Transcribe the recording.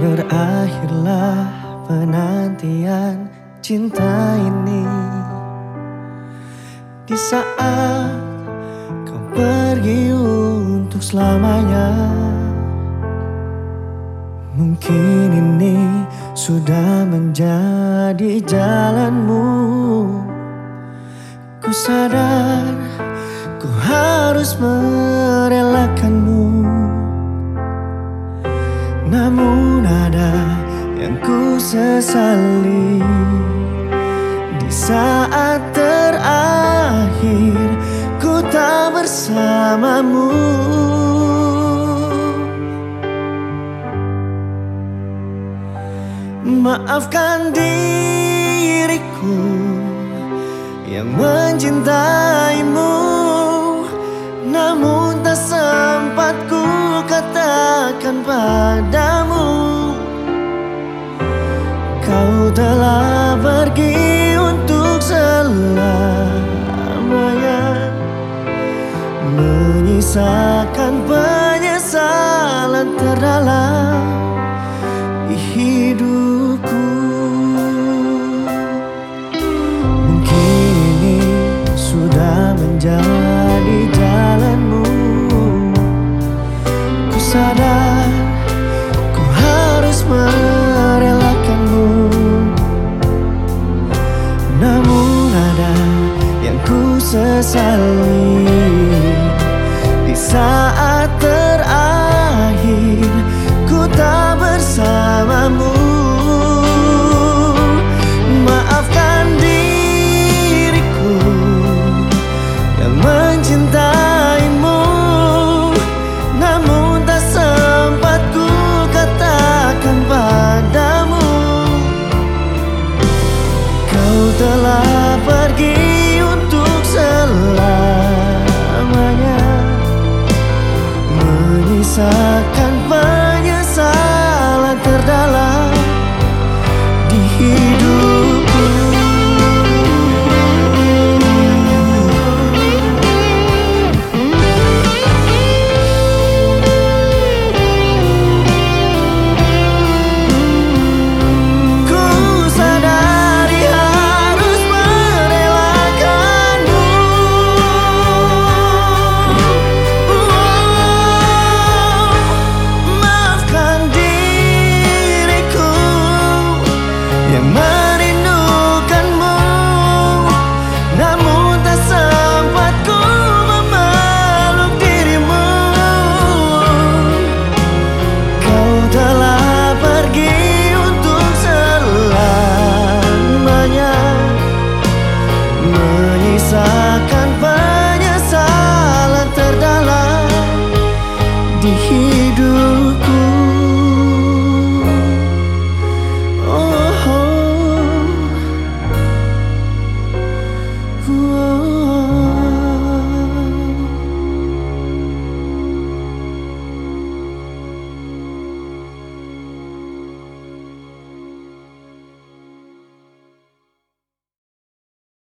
Berakhirlah penantian cinta ini. Di saat kau pergi untuk selamanya Mungkin ini sudah menjadi jalanmu. Ku sadar ku harus merelakanmu. Namun yang ku sesali Di saat terakhir ku tak bersamamu. Maafkan diriku yang mencintaimu Namun tak sempat ku katakan padamu telah pergi untuk selamanya. Menyisakan penyesalan terdalam di hidupku sesali. Di saat terakhir ku tak bersamamu. Maafkan diriku yang mencintaimu. Namun tak sempat ku katakan padamu. Kau telah pergi rasakan